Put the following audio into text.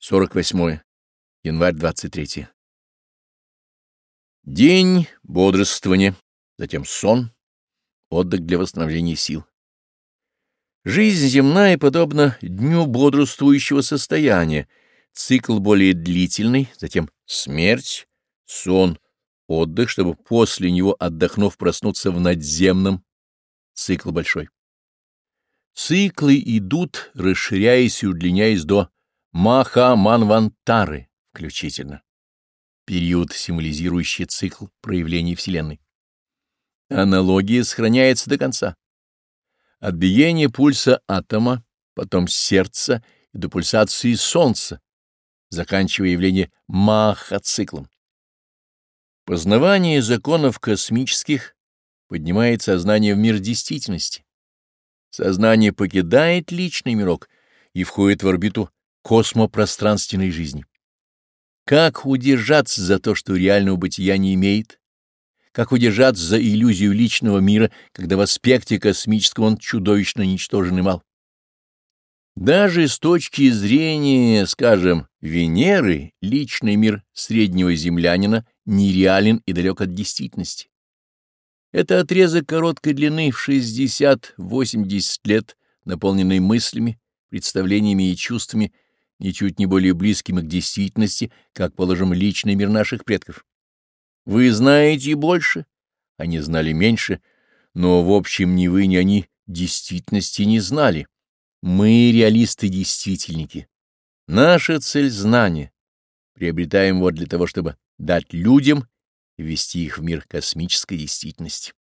48 январь 23. День бодрствования, затем сон, отдых для восстановления сил. Жизнь земная подобна дню бодрствующего состояния, цикл более длительный, затем смерть, сон, отдых, чтобы после него, отдохнув, проснуться в надземном, цикл большой. Циклы идут, расширяясь и удлиняясь до Маха Манвантары включительно. Период, символизирующий цикл проявлений Вселенной. Аналогия сохраняется до конца. От биения пульса атома, потом сердца и до пульсации Солнца, заканчивая явление Маха-циклом. Познавание законов космических поднимает сознание в мир действительности. Сознание покидает личный мирок и входит в орбиту космопространственной жизни. Как удержаться за то, что реального бытия не имеет? Как удержаться за иллюзию личного мира, когда в аспекте космического он чудовищно ничтожен и мал? Даже с точки зрения, скажем, Венеры, личный мир среднего землянина нереален и далек от действительности. Это отрезок короткой длины в 60-80 лет, наполненный мыслями, представлениями и чувствами, ничуть не более близкими к действительности, как, положим, личный мир наших предков. Вы знаете больше, они знали меньше, но, в общем, ни вы, ни они действительности не знали. Мы реалисты-действительники. Наша цель — знание. Приобретаем его для того, чтобы дать людям ввести их в мир космической действительности.